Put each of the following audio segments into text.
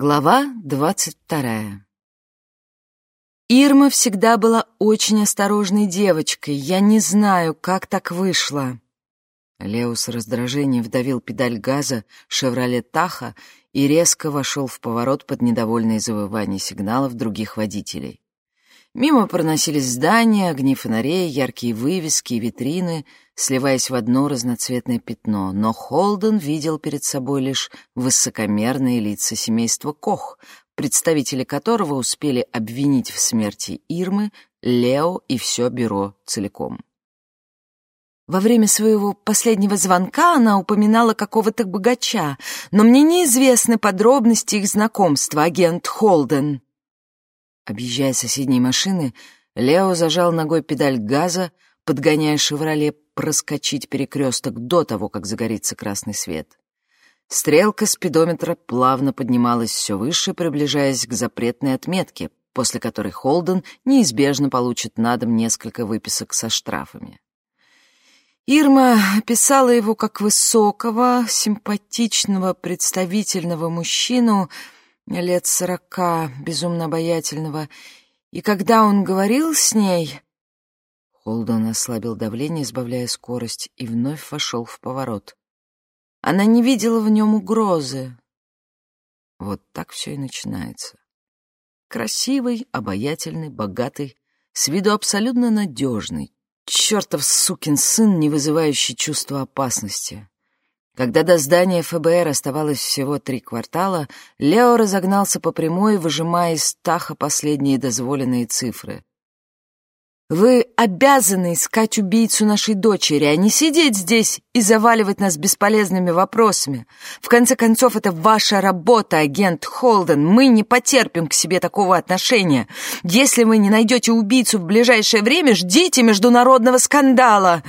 Глава двадцать вторая Ирма всегда была очень осторожной девочкой. Я не знаю, как так вышло. Лео с раздражением вдавил педаль газа «Шевроле Таха» и резко вошел в поворот под недовольное завывание сигналов других водителей. Мимо проносились здания, огни фонарей, яркие вывески и витрины, сливаясь в одно разноцветное пятно, но Холден видел перед собой лишь высокомерные лица семейства Кох, представители которого успели обвинить в смерти Ирмы, Лео и все бюро целиком. Во время своего последнего звонка она упоминала какого-то богача, но мне неизвестны подробности их знакомства, агент Холден. Объезжая соседние машины, Лео зажал ногой педаль газа, подгоняя «Шевроле» проскочить перекресток до того, как загорится красный свет. Стрелка спидометра плавно поднималась все выше, приближаясь к запретной отметке, после которой Холден неизбежно получит на дом несколько выписок со штрафами. Ирма описала его как высокого, симпатичного, представительного мужчину — лет сорока, безумно обаятельного, и когда он говорил с ней... Холден ослабил давление, избавляя скорость, и вновь вошел в поворот. Она не видела в нем угрозы. Вот так все и начинается. Красивый, обаятельный, богатый, с виду абсолютно надежный, чертов сукин сын, не вызывающий чувства опасности. Когда до здания ФБР оставалось всего три квартала, Лео разогнался по прямой, выжимая из Таха последние дозволенные цифры. «Вы обязаны искать убийцу нашей дочери, а не сидеть здесь и заваливать нас бесполезными вопросами. В конце концов, это ваша работа, агент Холден. Мы не потерпим к себе такого отношения. Если вы не найдете убийцу в ближайшее время, ждите международного скандала!»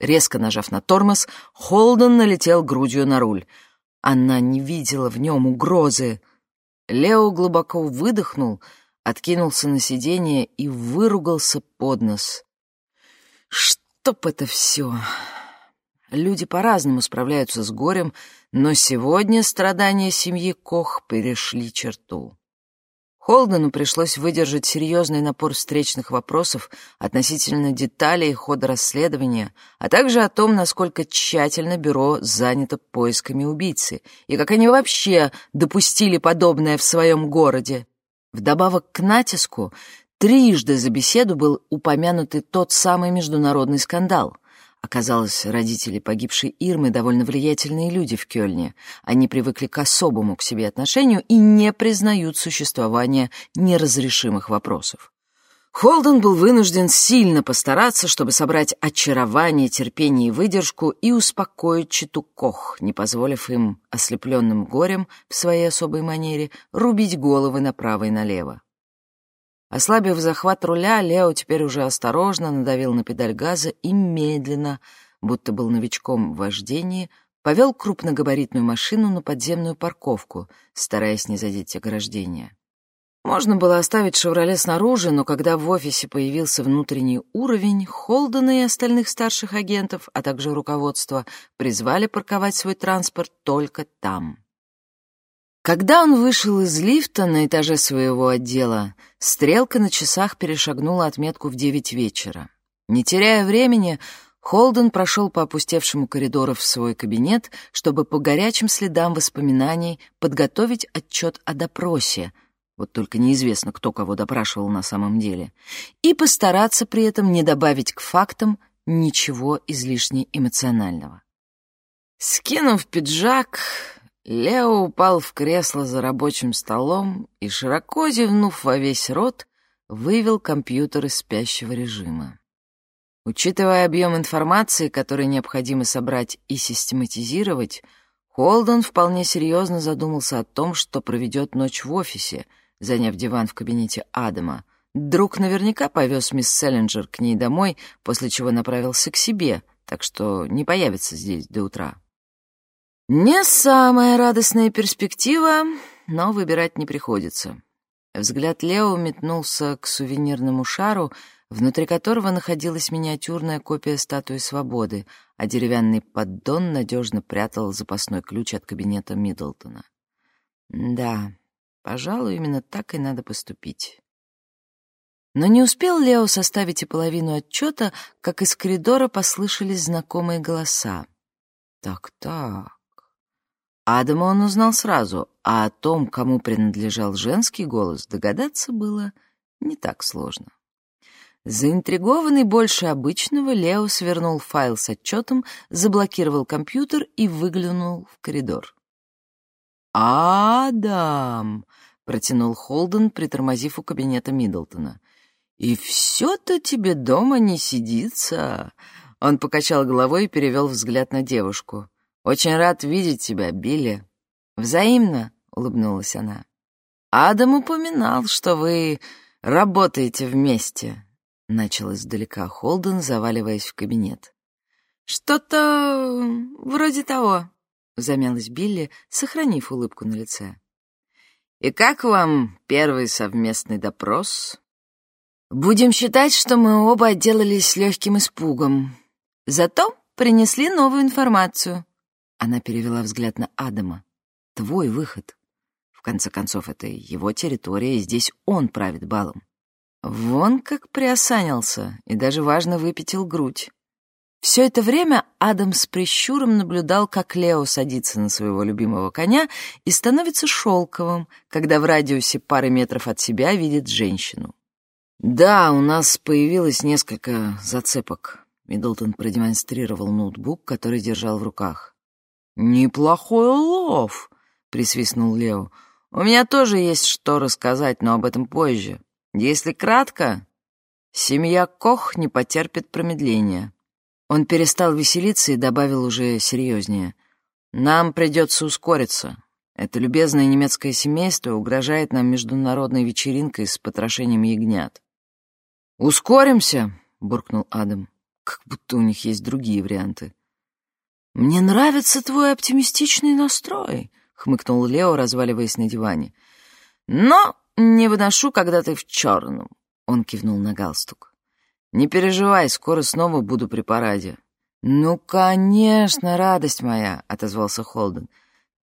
Резко нажав на тормоз, Холден налетел грудью на руль. Она не видела в нем угрозы. Лео глубоко выдохнул, откинулся на сиденье и выругался под нос. «Чтоб это все!» Люди по-разному справляются с горем, но сегодня страдания семьи Кох перешли черту. Холдену пришлось выдержать серьезный напор встречных вопросов относительно деталей хода расследования, а также о том, насколько тщательно бюро занято поисками убийцы и как они вообще допустили подобное в своем городе. Вдобавок к натиску, трижды за беседу был упомянутый тот самый международный скандал — Оказалось, родители погибшей Ирмы довольно влиятельные люди в Кёльне. Они привыкли к особому к себе отношению и не признают существования неразрешимых вопросов. Холден был вынужден сильно постараться, чтобы собрать очарование, терпение и выдержку и успокоить читу Кох, не позволив им, ослепленным горем в своей особой манере, рубить головы направо и налево. Ослабив захват руля, Лео теперь уже осторожно надавил на педаль газа и медленно, будто был новичком в вождении, повел крупногабаритную машину на подземную парковку, стараясь не задеть ограждение. Можно было оставить «Шевроле» снаружи, но когда в офисе появился внутренний уровень, Холдена и остальных старших агентов, а также руководство, призвали парковать свой транспорт только там. Когда он вышел из лифта на этаже своего отдела, стрелка на часах перешагнула отметку в девять вечера. Не теряя времени, Холден прошел по опустевшему коридору в свой кабинет, чтобы по горячим следам воспоминаний подготовить отчет о допросе, вот только неизвестно, кто кого допрашивал на самом деле, и постараться при этом не добавить к фактам ничего излишне эмоционального. Скинув пиджак, Лео упал в кресло за рабочим столом и, широко зевнув во весь рот, вывел компьютер из спящего режима. Учитывая объем информации, который необходимо собрать и систематизировать, Холден вполне серьезно задумался о том, что проведет ночь в офисе, заняв диван в кабинете Адама. Друг наверняка повез мисс Селлинджер к ней домой, после чего направился к себе, так что не появится здесь до утра. Не самая радостная перспектива, но выбирать не приходится. Взгляд Лео метнулся к сувенирному шару, внутри которого находилась миниатюрная копия статуи свободы, а деревянный поддон надежно прятал запасной ключ от кабинета Миддлтона. Да, пожалуй, именно так и надо поступить. Но не успел Лео составить и половину отчета, как из коридора послышались знакомые голоса. Так-так. Адама он узнал сразу, а о том, кому принадлежал женский голос, догадаться было не так сложно. Заинтригованный больше обычного, Лео свернул файл с отчетом, заблокировал компьютер и выглянул в коридор. «Адам!» — протянул Холден, притормозив у кабинета Миддлтона. «И все-то тебе дома не сидится!» Он покачал головой и перевел взгляд на девушку. «Очень рад видеть тебя, Билли». «Взаимно», — улыбнулась она. «Адам упоминал, что вы работаете вместе». — начал издалека Холден, заваливаясь в кабинет. «Что-то вроде того», — замялась Билли, сохранив улыбку на лице. «И как вам первый совместный допрос?» «Будем считать, что мы оба отделались легким испугом. Зато принесли новую информацию». Она перевела взгляд на Адама. «Твой выход. В конце концов, это его территория, и здесь он правит балом. Вон как приосанился и даже важно выпятил грудь. Все это время Адам с прищуром наблюдал, как Лео садится на своего любимого коня и становится шелковым, когда в радиусе пары метров от себя видит женщину. «Да, у нас появилось несколько зацепок», — Миддлтон продемонстрировал ноутбук, который держал в руках. «Неплохой улов», — присвистнул Лео. «У меня тоже есть что рассказать, но об этом позже. Если кратко, семья Кох не потерпит промедления. Он перестал веселиться и добавил уже серьезнее. Нам придется ускориться. Это любезное немецкое семейство угрожает нам международной вечеринкой с потрошением ягнят. «Ускоримся!» — буркнул Адам. «Как будто у них есть другие варианты». «Мне нравится твой оптимистичный настрой», — хмыкнул Лео, разваливаясь на диване. «Но «Не выношу, когда ты в черном», — он кивнул на галстук. «Не переживай, скоро снова буду при параде». «Ну, конечно, радость моя», — отозвался Холден.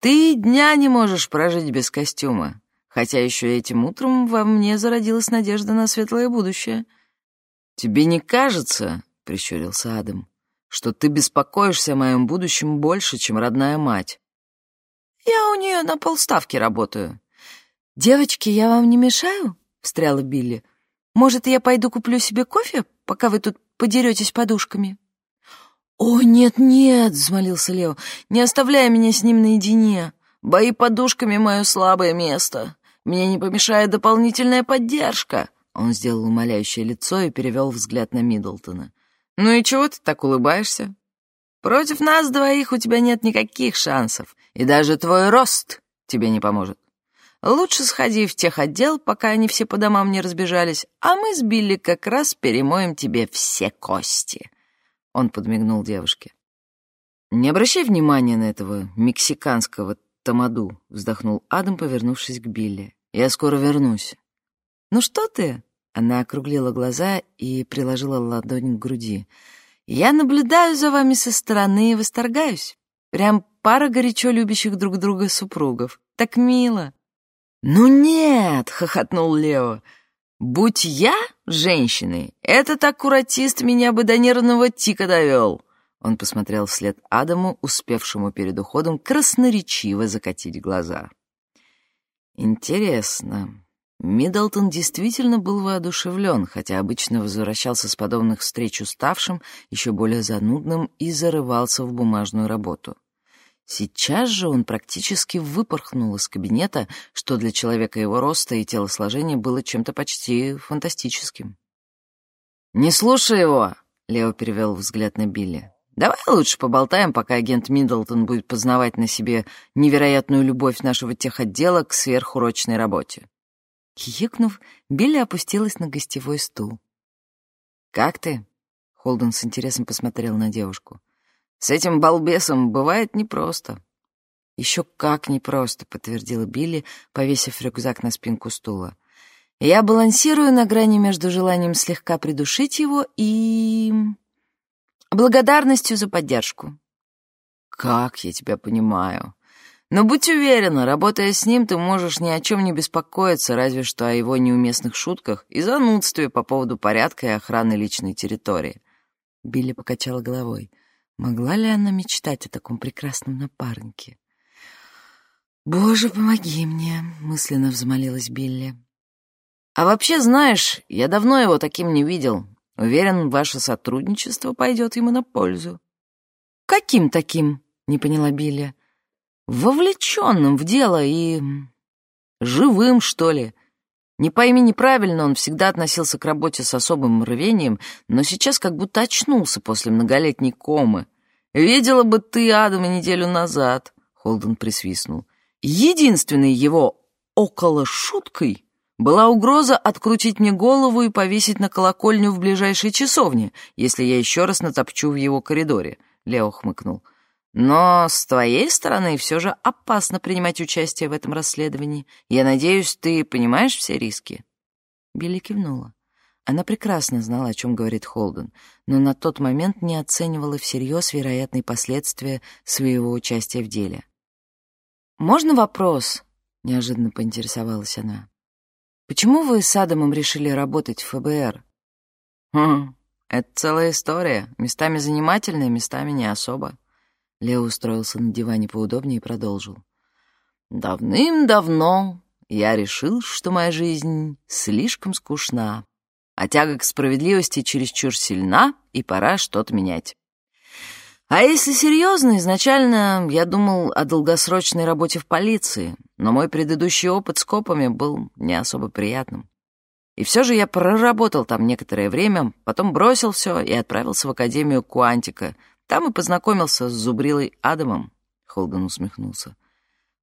«Ты дня не можешь прожить без костюма, хотя еще этим утром во мне зародилась надежда на светлое будущее». «Тебе не кажется, — прищурился Адам, — что ты беспокоишься о моем будущем больше, чем родная мать?» «Я у нее на полставки работаю», «Девочки, я вам не мешаю?» — встряла Билли. «Может, я пойду куплю себе кофе, пока вы тут подеретесь подушками?» «О, нет-нет!» — взмолился Лео. «Не оставляй меня с ним наедине. Бои подушками — мое слабое место. Мне не помешает дополнительная поддержка». Он сделал умоляющее лицо и перевел взгляд на Миддлтона. «Ну и чего ты так улыбаешься? Против нас двоих у тебя нет никаких шансов, и даже твой рост тебе не поможет. Лучше сходи в техотдел, пока они все по домам не разбежались, а мы с Билли как раз перемоем тебе все кости». Он подмигнул девушке. «Не обращай внимания на этого мексиканского тамаду», — вздохнул Адам, повернувшись к Билли. «Я скоро вернусь». «Ну что ты?» — она округлила глаза и приложила ладонь к груди. «Я наблюдаю за вами со стороны и восторгаюсь. Прям пара горячо любящих друг друга супругов. Так мило». «Ну нет!» — хохотнул Лео. «Будь я женщиной, этот аккуратист меня бы до нервного тика довел!» Он посмотрел вслед Адаму, успевшему перед уходом красноречиво закатить глаза. «Интересно. Миддлтон действительно был воодушевлен, хотя обычно возвращался с подобных встреч уставшим, еще более занудным и зарывался в бумажную работу. Сейчас же он практически выпорхнул из кабинета, что для человека его роста и телосложения было чем-то почти фантастическим. «Не слушай его!» — Лео перевел взгляд на Билли. «Давай лучше поболтаем, пока агент Миддлтон будет познавать на себе невероятную любовь нашего техотдела к сверхурочной работе». Хихикнув, Билли опустилась на гостевой стул. «Как ты?» — Холден с интересом посмотрел на девушку. С этим балбесом бывает непросто». «Еще как непросто», — подтвердила Билли, повесив рюкзак на спинку стула. «Я балансирую на грани между желанием слегка придушить его и... благодарностью за поддержку». «Как я тебя понимаю. Но будь уверена, работая с ним, ты можешь ни о чем не беспокоиться, разве что о его неуместных шутках и занудстве по поводу порядка и охраны личной территории. Билли покачала головой. Могла ли она мечтать о таком прекрасном напарнике? «Боже, помоги мне!» — мысленно взмолилась Билли. «А вообще, знаешь, я давно его таким не видел. Уверен, ваше сотрудничество пойдет ему на пользу». «Каким таким?» — не поняла Билли вовлеченным в дело и... живым, что ли. Не пойми неправильно, он всегда относился к работе с особым рвением, но сейчас как будто очнулся после многолетней комы. «Видела бы ты Адама неделю назад», — Холден присвистнул. «Единственной его около шуткой была угроза открутить мне голову и повесить на колокольню в ближайшей часовне, если я еще раз натопчу в его коридоре», — Лео хмыкнул. Но с твоей стороны все же опасно принимать участие в этом расследовании. Я надеюсь, ты понимаешь все риски?» Билли кивнула. Она прекрасно знала, о чем говорит Холден, но на тот момент не оценивала всерьез вероятные последствия своего участия в деле. «Можно вопрос?» — неожиданно поинтересовалась она. «Почему вы с Адамом решили работать в ФБР?» «Хм, это целая история. Местами занимательная, местами не особо. Лео устроился на диване поудобнее и продолжил. «Давным-давно я решил, что моя жизнь слишком скучна, а тяга к справедливости чересчур сильна, и пора что-то менять. А если серьезно, изначально я думал о долгосрочной работе в полиции, но мой предыдущий опыт с копами был не особо приятным. И все же я проработал там некоторое время, потом бросил все и отправился в Академию Куантика — там и познакомился с зубрилой Адамом, — Холден усмехнулся.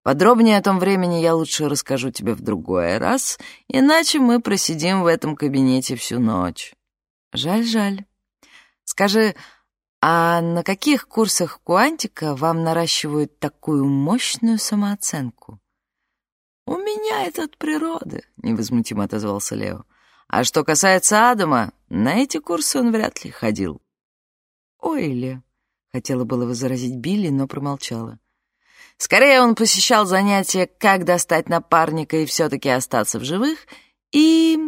Подробнее о том времени я лучше расскажу тебе в другой раз, иначе мы просидим в этом кабинете всю ночь. Жаль, жаль. Скажи, а на каких курсах Куантика вам наращивают такую мощную самооценку? У меня это от природы, — невозмутимо отозвался Лео. А что касается Адама, на эти курсы он вряд ли ходил. Ой, Ле, Хотела было возразить Билли, но промолчала. Скорее он посещал занятия «Как достать напарника и все-таки остаться в живых» и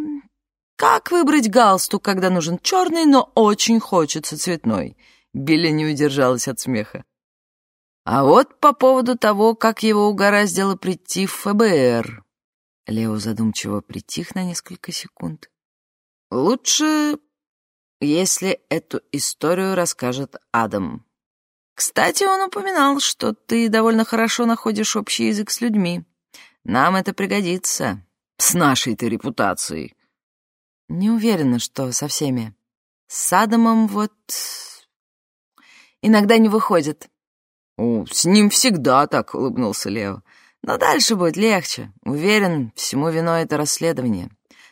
«Как выбрать галстук, когда нужен черный, но очень хочется цветной». Билли не удержалась от смеха. А вот по поводу того, как его угораздило прийти в ФБР. Лео задумчиво притих на несколько секунд. Лучше, если эту историю расскажет Адам. Кстати, он упоминал, что ты довольно хорошо находишь общий язык с людьми. Нам это пригодится. С нашей-то репутацией. Не уверена, что со всеми. С Адамом вот... Иногда не выходит. «О, с ним всегда так», — улыбнулся Лео. «Но дальше будет легче. Уверен, всему виной это расследование.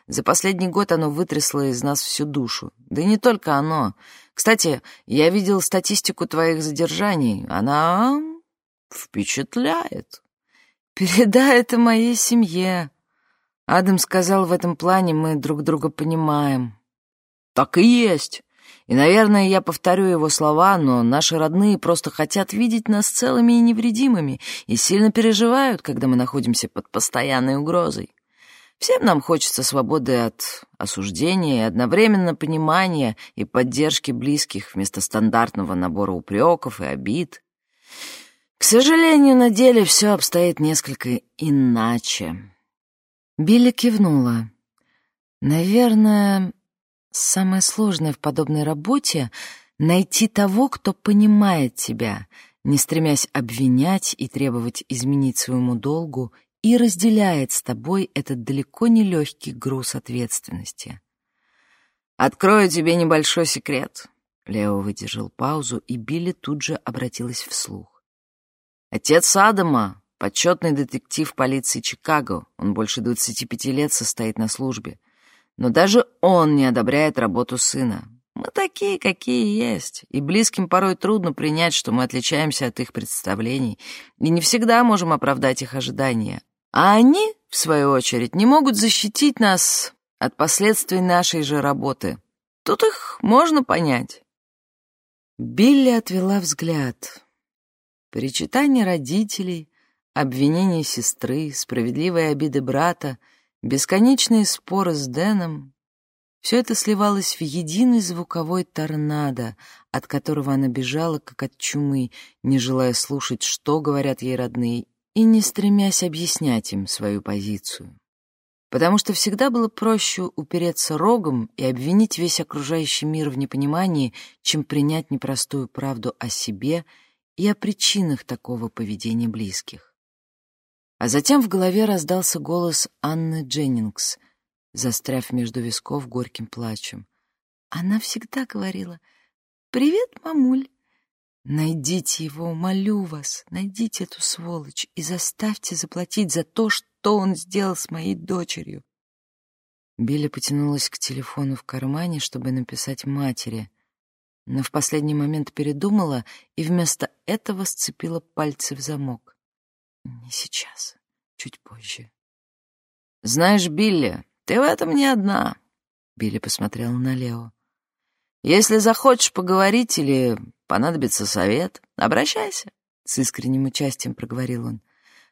За последний год оно вытрясло из нас всю душу. Да и не только оно. Кстати, я видел статистику твоих задержаний. Она впечатляет. Передай это моей семье. Адам сказал, в этом плане мы друг друга понимаем. Так и есть. И, наверное, я повторю его слова, но наши родные просто хотят видеть нас целыми и невредимыми и сильно переживают, когда мы находимся под постоянной угрозой. Всем нам хочется свободы от осуждения и одновременно понимания и поддержки близких вместо стандартного набора упреков и обид. К сожалению, на деле все обстоит несколько иначе. Билли кивнула. Наверное, самое сложное в подобной работе — найти того, кто понимает тебя, не стремясь обвинять и требовать изменить своему долгу и разделяет с тобой этот далеко не легкий груз ответственности. «Открою тебе небольшой секрет», — Лео выдержал паузу, и Билли тут же обратилась вслух. «Отец Адама — почетный детектив полиции Чикаго, он больше 25 лет состоит на службе, но даже он не одобряет работу сына. Мы такие, какие есть, и близким порой трудно принять, что мы отличаемся от их представлений, и не всегда можем оправдать их ожидания. А они, в свою очередь, не могут защитить нас от последствий нашей же работы. Тут их можно понять. Билли отвела взгляд. Причитания родителей, обвинения сестры, справедливые обиды брата, бесконечные споры с Дэном — все это сливалось в единый звуковой торнадо, от которого она бежала, как от чумы, не желая слушать, что говорят ей родные, и не стремясь объяснять им свою позицию. Потому что всегда было проще упереться рогом и обвинить весь окружающий мир в непонимании, чем принять непростую правду о себе и о причинах такого поведения близких. А затем в голове раздался голос Анны Дженнингс, застряв между висков горьким плачем. Она всегда говорила «Привет, мамуль». Найдите его, молю вас, найдите эту сволочь и заставьте заплатить за то, что он сделал с моей дочерью. Билли потянулась к телефону в кармане, чтобы написать матери, но в последний момент передумала и вместо этого сцепила пальцы в замок. Не сейчас, чуть позже. «Знаешь, Билли, ты в этом не одна», — Билли посмотрела на Лео. «Если захочешь поговорить или понадобится совет, обращайся», — с искренним участием проговорил он.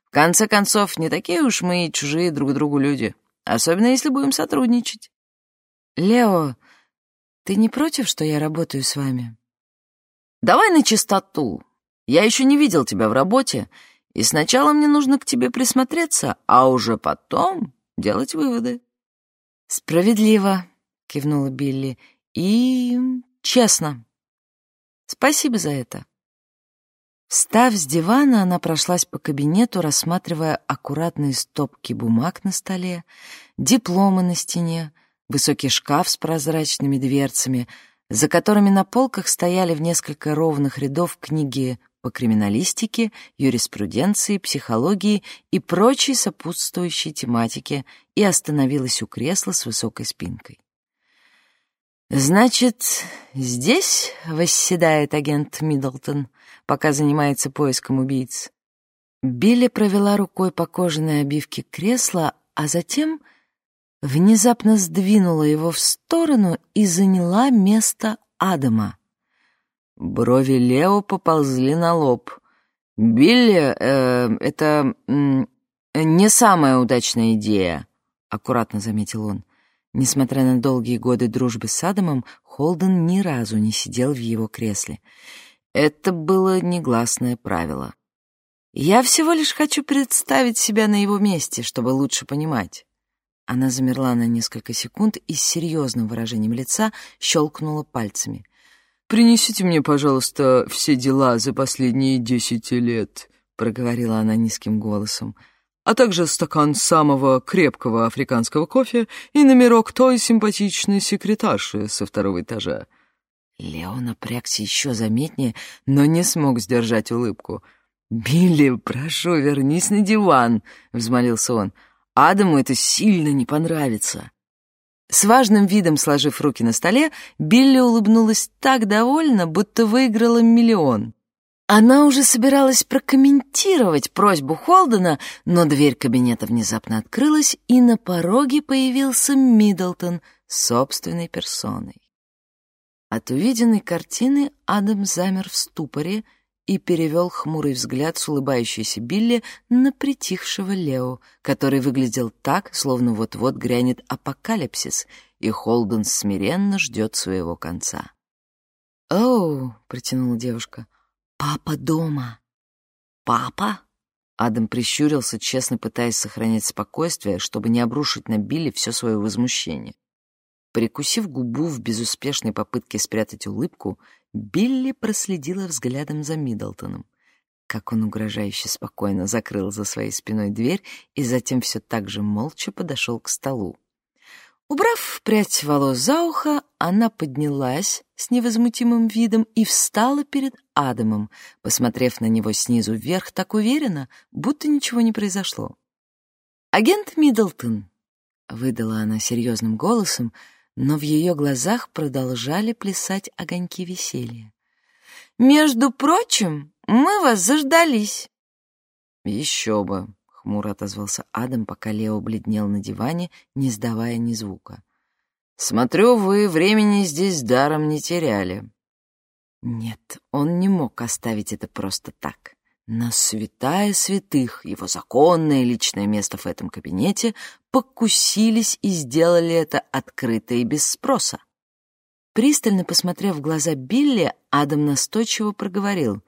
«В конце концов, не такие уж мы и чужие друг другу люди, особенно если будем сотрудничать». «Лео, ты не против, что я работаю с вами?» «Давай на чистоту. Я еще не видел тебя в работе, и сначала мне нужно к тебе присмотреться, а уже потом делать выводы». «Справедливо», — кивнула Билли, — «и честно. Спасибо за это». Встав с дивана, она прошлась по кабинету, рассматривая аккуратные стопки бумаг на столе, дипломы на стене, высокий шкаф с прозрачными дверцами, за которыми на полках стояли в несколько ровных рядов книги по криминалистике, юриспруденции, психологии и прочей сопутствующей тематике и остановилась у кресла с высокой спинкой. «Значит, здесь восседает агент Миддлтон, пока занимается поиском убийц?» Билли провела рукой по кожаной обивке кресла, а затем внезапно сдвинула его в сторону и заняла место Адама. Брови Лео поползли на лоб. «Билли, э, это э, не самая удачная идея», — аккуратно заметил он. Несмотря на долгие годы дружбы с Адамом, Холден ни разу не сидел в его кресле. Это было негласное правило. «Я всего лишь хочу представить себя на его месте, чтобы лучше понимать». Она замерла на несколько секунд и с серьезным выражением лица щелкнула пальцами — «Принесите мне, пожалуйста, все дела за последние десять лет», — проговорила она низким голосом, «а также стакан самого крепкого африканского кофе и номерок той симпатичной секретарши со второго этажа». Лео напрягся еще заметнее, но не смог сдержать улыбку. «Билли, прошу, вернись на диван», — взмолился он. «Адаму это сильно не понравится». С важным видом сложив руки на столе, Билли улыбнулась так довольно, будто выиграла миллион. Она уже собиралась прокомментировать просьбу Холдена, но дверь кабинета внезапно открылась, и на пороге появился Миддлтон собственной персоной. От увиденной картины Адам замер в ступоре и перевел хмурый взгляд с улыбающейся Билли на притихшего Лео, который выглядел так, словно вот-вот грянет апокалипсис, и Холден смиренно ждет своего конца. «Оу!» — протянула девушка. «Папа дома!» «Папа?» Адам прищурился, честно пытаясь сохранять спокойствие, чтобы не обрушить на Билли все свое возмущение. Прикусив губу в безуспешной попытке спрятать улыбку, Билли проследила взглядом за Миддлтоном, как он угрожающе спокойно закрыл за своей спиной дверь и затем все так же молча подошел к столу. Убрав прядь волос за ухо, она поднялась с невозмутимым видом и встала перед Адамом, посмотрев на него снизу вверх так уверенно, будто ничего не произошло. «Агент Миддлтон», — выдала она серьезным голосом, — но в ее глазах продолжали плясать огоньки веселья. «Между прочим, мы вас заждались!» «Еще бы!» — хмуро отозвался Адам, пока Лео бледнел на диване, не сдавая ни звука. «Смотрю, вы времени здесь даром не теряли». Нет, он не мог оставить это просто так. на святая святых, его законное личное место в этом кабинете, покусились и сделали это открыто и без спроса. Пристально посмотрев в глаза Билли, Адам настойчиво проговорил.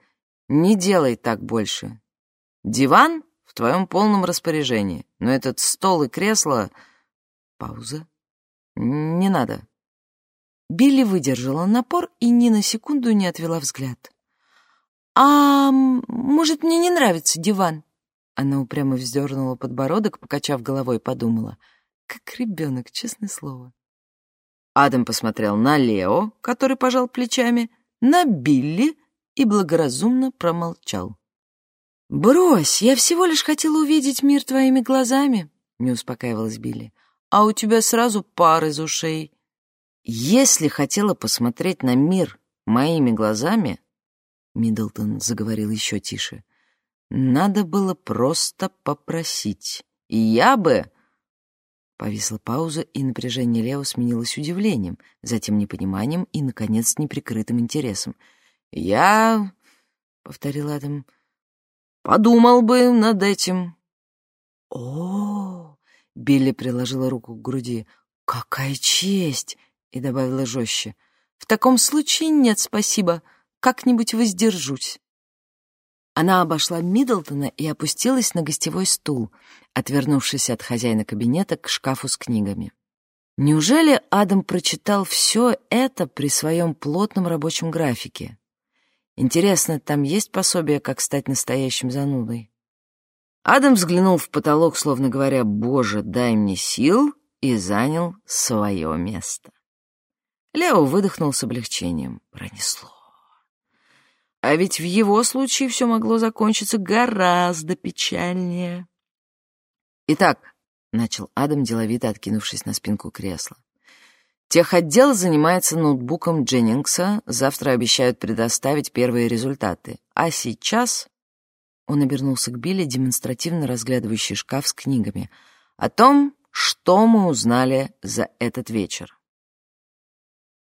«Не делай так больше. Диван в твоем полном распоряжении, но этот стол и кресло...» Пауза. «Не надо». Билли выдержала напор и ни на секунду не отвела взгляд. «А может, мне не нравится диван?» Она упрямо вздернула подбородок, покачав головой, подумала. «Как ребенок, честное слово». Адам посмотрел на Лео, который пожал плечами, на Билли и благоразумно промолчал. «Брось, я всего лишь хотела увидеть мир твоими глазами», — не успокаивалась Билли. «А у тебя сразу пар из ушей». «Если хотела посмотреть на мир моими глазами, Миддлтон заговорил еще тише. «Надо было просто попросить. И я бы...» Повисла пауза, и напряжение Лео сменилось удивлением, затем непониманием и, наконец, неприкрытым интересом. «Я...» — повторил Адам. «Подумал бы над этим». «О!» — Билли приложила руку к груди. «Какая честь!» — и добавила жестче. «В таком случае нет, спасибо как-нибудь воздержусь». Она обошла Миддлтона и опустилась на гостевой стул, отвернувшись от хозяина кабинета к шкафу с книгами. Неужели Адам прочитал все это при своем плотном рабочем графике? Интересно, там есть пособие, как стать настоящим занудой? Адам взглянул в потолок, словно говоря, «Боже, дай мне сил», и занял свое место. Лео выдохнул с облегчением. Пронесло. А ведь в его случае все могло закончиться гораздо печальнее. «Итак», — начал Адам, деловито откинувшись на спинку кресла, «техотдел занимается ноутбуком Дженнингса, завтра обещают предоставить первые результаты. А сейчас...» Он обернулся к Билли, демонстративно разглядывающий шкаф с книгами, о том, что мы узнали за этот вечер.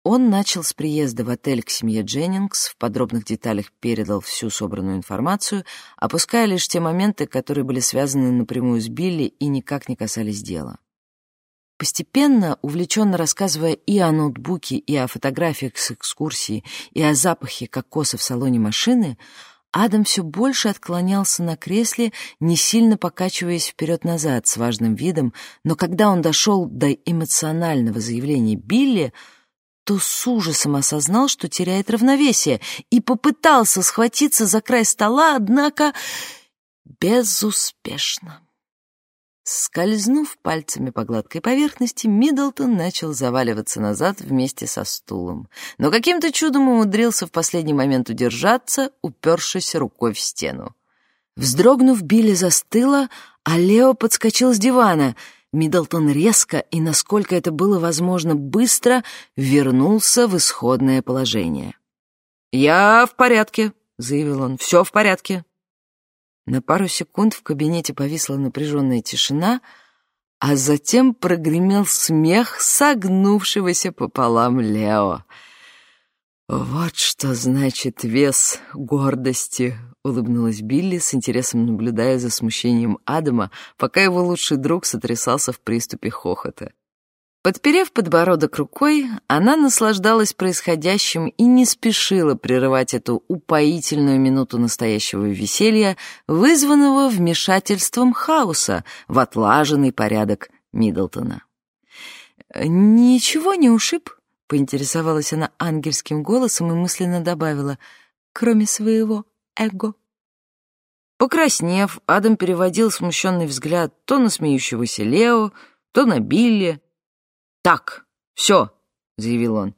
Он начал с приезда в отель к семье Дженнингс, в подробных деталях передал всю собранную информацию, опуская лишь те моменты, которые были связаны напрямую с Билли и никак не касались дела. Постепенно, увлеченно рассказывая и о ноутбуке, и о фотографиях с экскурсии, и о запахе кокоса в салоне машины, Адам все больше отклонялся на кресле, не сильно покачиваясь вперед-назад с важным видом, но когда он дошел до эмоционального заявления Билли — то с ужасом осознал, что теряет равновесие, и попытался схватиться за край стола, однако безуспешно. Скользнув пальцами по гладкой поверхности, Миддлтон начал заваливаться назад вместе со стулом, но каким-то чудом умудрился в последний момент удержаться, упершись рукой в стену. Вздрогнув, Билли застыла, а Лео подскочил с дивана — Миддлтон резко и, насколько это было возможно, быстро вернулся в исходное положение. «Я в порядке», — заявил он, — «все в порядке». На пару секунд в кабинете повисла напряженная тишина, а затем прогремел смех согнувшегося пополам Лео. «Вот что значит вес гордости», улыбнулась Билли с интересом наблюдая за смущением Адама, пока его лучший друг сотрясался в приступе хохота. Подперев подбородок рукой, она наслаждалась происходящим и не спешила прерывать эту упоительную минуту настоящего веселья, вызванного вмешательством хаоса в отлаженный порядок Миддлтона. «Ничего не ушиб?» — поинтересовалась она ангельским голосом и мысленно добавила, «кроме своего эго». Покраснев, Адам переводил смущенный взгляд то на смеющегося Лео, то на Билли. «Так, все», — заявил он.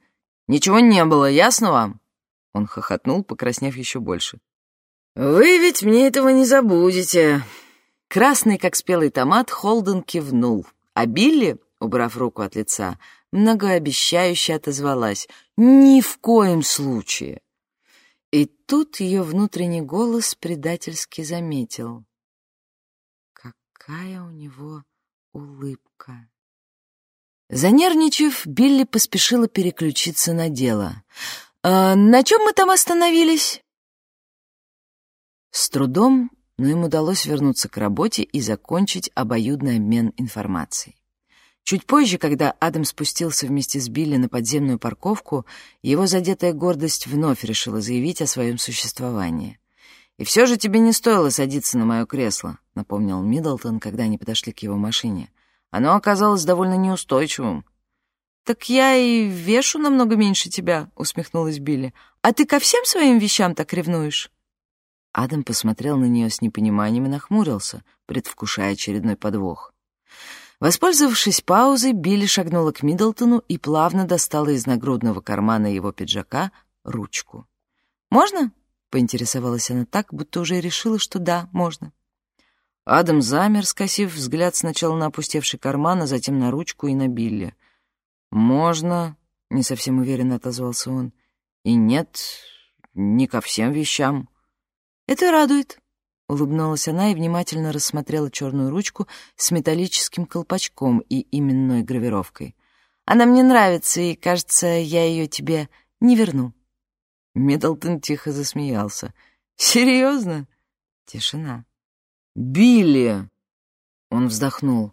«Ничего не было, ясно вам?» Он хохотнул, покраснев еще больше. «Вы ведь мне этого не забудете». Красный, как спелый томат, Холден кивнул, а Билли, убрав руку от лица, многообещающе отозвалась. «Ни в коем случае!» Тут ее внутренний голос предательски заметил. Какая у него улыбка. Занервничав, Билли поспешила переключиться на дело. «А на чем мы там остановились?» С трудом, но им удалось вернуться к работе и закончить обоюдный обмен информацией. Чуть позже, когда Адам спустился вместе с Билли на подземную парковку, его задетая гордость вновь решила заявить о своем существовании. «И все же тебе не стоило садиться на мое кресло», — напомнил Миддлтон, когда они подошли к его машине. «Оно оказалось довольно неустойчивым». «Так я и вешу намного меньше тебя», — усмехнулась Билли. «А ты ко всем своим вещам так ревнуешь?» Адам посмотрел на нее с непониманием и нахмурился, предвкушая очередной подвох. Воспользовавшись паузой, Билли шагнула к Миддлтону и плавно достала из нагрудного кармана его пиджака ручку. «Можно?» — поинтересовалась она так, будто уже решила, что да, можно. Адам замер, скосив взгляд сначала на опустевший карман, а затем на ручку и на Билли. «Можно», — не совсем уверенно отозвался он. «И нет, не ко всем вещам». «Это радует», Улыбнулась она и внимательно рассмотрела черную ручку с металлическим колпачком и именной гравировкой. «Она мне нравится, и, кажется, я ее тебе не верну». Миддлтон тихо засмеялся. «Серьезно?» Тишина. «Билли!» Он вздохнул.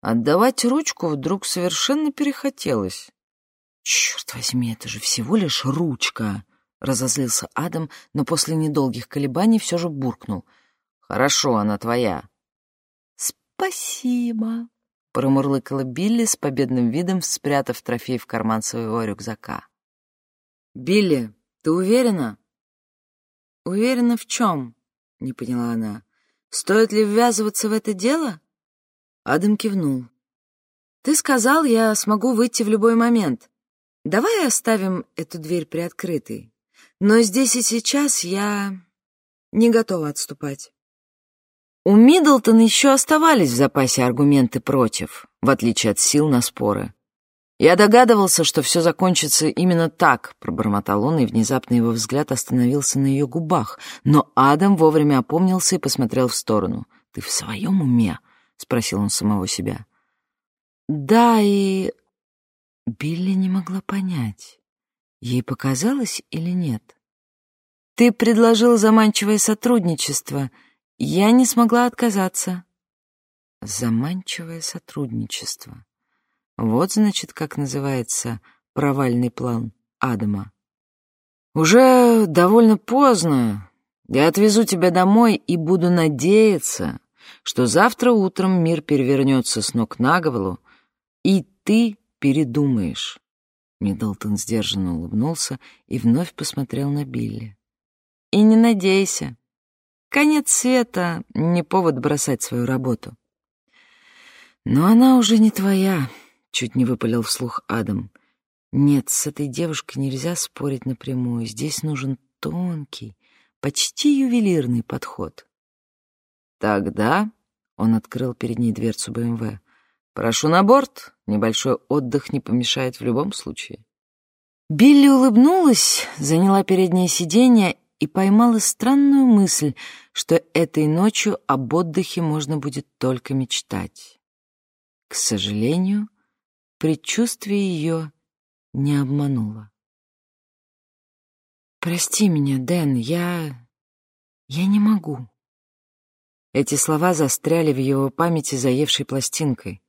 Отдавать ручку вдруг совершенно перехотелось. «Черт возьми, это же всего лишь ручка!» Разозлился Адам, но после недолгих колебаний все же буркнул — Хорошо, она твоя. Спасибо, промурлыкала Билли с победным видом, спрятав трофей в карман своего рюкзака. Билли, ты уверена? Уверена в чем? Не поняла она. Стоит ли ввязываться в это дело? Адам кивнул. Ты сказал, я смогу выйти в любой момент. Давай оставим эту дверь приоткрытой. Но здесь и сейчас я не готова отступать. У Миддлтона еще оставались в запасе аргументы против, в отличие от сил на споры. «Я догадывался, что все закончится именно так», — пробормотал он, и внезапно его взгляд остановился на ее губах. Но Адам вовремя опомнился и посмотрел в сторону. «Ты в своем уме?» — спросил он самого себя. «Да, и...» Билли не могла понять, ей показалось или нет. «Ты предложил заманчивое сотрудничество», — я не смогла отказаться. Заманчивое сотрудничество. Вот, значит, как называется провальный план Адама. Уже довольно поздно. Я отвезу тебя домой и буду надеяться, что завтра утром мир перевернется с ног на голову, и ты передумаешь. Миддлтон сдержанно улыбнулся и вновь посмотрел на Билли. «И не надейся. Конец света — не повод бросать свою работу. «Но она уже не твоя», — чуть не выпалил вслух Адам. «Нет, с этой девушкой нельзя спорить напрямую. Здесь нужен тонкий, почти ювелирный подход». «Тогда...» — он открыл перед ней дверцу БМВ. «Прошу на борт. Небольшой отдых не помешает в любом случае». Билли улыбнулась, заняла переднее сиденье и поймала странную мысль, что этой ночью об отдыхе можно будет только мечтать. К сожалению, предчувствие ее не обмануло. «Прости меня, Дэн, я... я не могу». Эти слова застряли в его памяти заевшей пластинкой,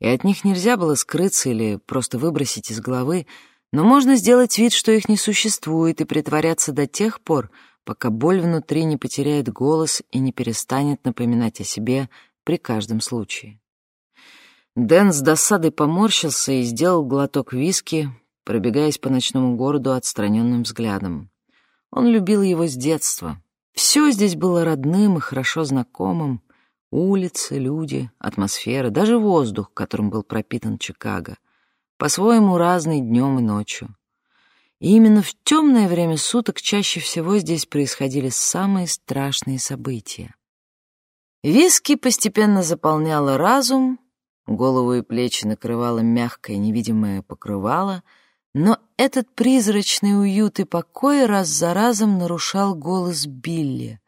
и от них нельзя было скрыться или просто выбросить из головы, но можно сделать вид, что их не существует, и притворяться до тех пор, пока боль внутри не потеряет голос и не перестанет напоминать о себе при каждом случае. Дэн с досадой поморщился и сделал глоток виски, пробегаясь по ночному городу отстраненным взглядом. Он любил его с детства. Все здесь было родным и хорошо знакомым. Улицы, люди, атмосфера, даже воздух, которым был пропитан Чикаго — по-своему разный днем и ночью. И именно в темное время суток чаще всего здесь происходили самые страшные события. Виски постепенно заполняла разум, голову и плечи накрывало мягкое невидимое покрывало, но этот призрачный уют и покой раз за разом нарушал голос Билли.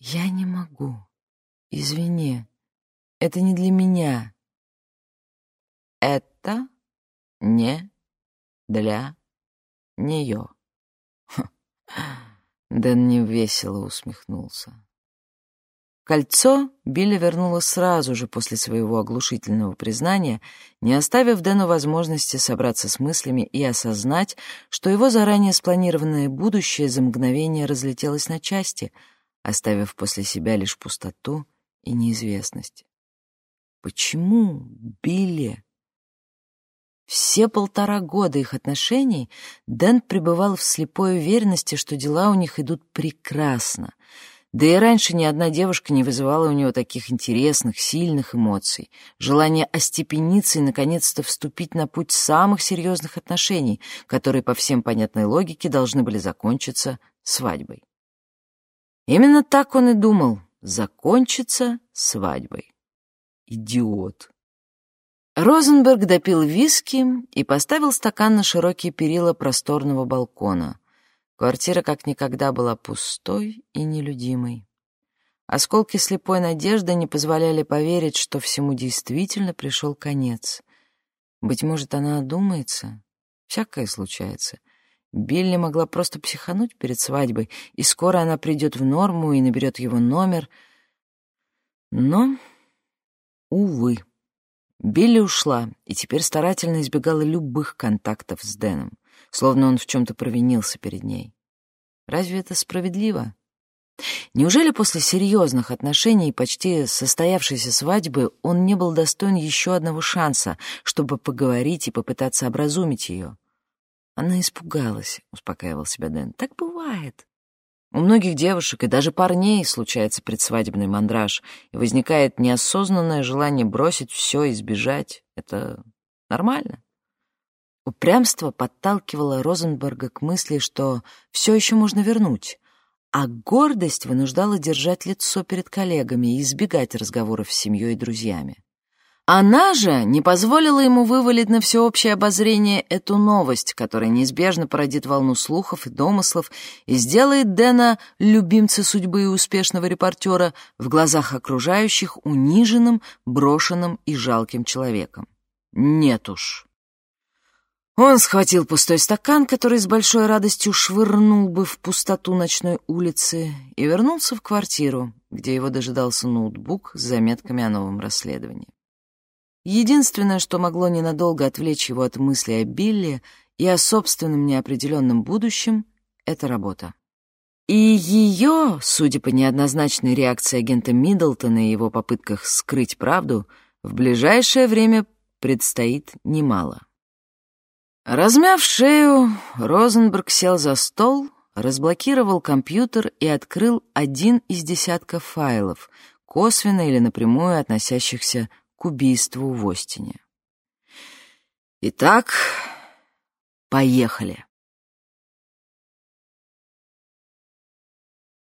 «Я не могу. Извини. Это не для меня». «Это не для нее. Дэн невесело усмехнулся. Кольцо Билли вернула сразу же после своего оглушительного признания, не оставив Дэну возможности собраться с мыслями и осознать, что его заранее спланированное будущее за мгновение разлетелось на части, оставив после себя лишь пустоту и неизвестность. Почему Билли? Все полтора года их отношений Дэн пребывал в слепой уверенности, что дела у них идут прекрасно — да и раньше ни одна девушка не вызывала у него таких интересных, сильных эмоций. Желание остепениться и, наконец-то, вступить на путь самых серьезных отношений, которые, по всем понятной логике, должны были закончиться свадьбой. Именно так он и думал — закончиться свадьбой. Идиот. Розенберг допил виски и поставил стакан на широкие перила просторного балкона — Квартира как никогда была пустой и нелюдимой. Осколки слепой надежды не позволяли поверить, что всему действительно пришел конец. Быть может, она одумается? Всякое случается. Билли могла просто психануть перед свадьбой, и скоро она придет в норму и наберет его номер. Но, увы, Билли ушла и теперь старательно избегала любых контактов с Дэном словно он в чем-то провинился перед ней. Разве это справедливо? Неужели после серьезных отношений и почти состоявшейся свадьбы он не был достоин еще одного шанса, чтобы поговорить и попытаться образумить ее? Она испугалась, успокаивал себя Дэн. Так бывает. У многих девушек и даже парней случается предсвадебный мандраж, и возникает неосознанное желание бросить все и сбежать. Это нормально. Упрямство подталкивало Розенберга к мысли, что все еще можно вернуть, а гордость вынуждала держать лицо перед коллегами и избегать разговоров с семьей и друзьями. Она же не позволила ему вывалить на всеобщее обозрение эту новость, которая неизбежно породит волну слухов и домыслов и сделает Дэна, любимца судьбы и успешного репортера, в глазах окружающих униженным, брошенным и жалким человеком. Нет уж. Он схватил пустой стакан, который с большой радостью швырнул бы в пустоту ночной улицы, и вернулся в квартиру, где его дожидался ноутбук с заметками о новом расследовании. Единственное, что могло ненадолго отвлечь его от мысли о Билли и о собственном неопределенном будущем, — это работа. И ее, судя по неоднозначной реакции агента Миддлтона и его попытках скрыть правду, в ближайшее время предстоит немало. Размяв шею, Розенберг сел за стол, разблокировал компьютер и открыл один из десятков файлов, косвенно или напрямую относящихся к убийству в Остине. Итак, поехали.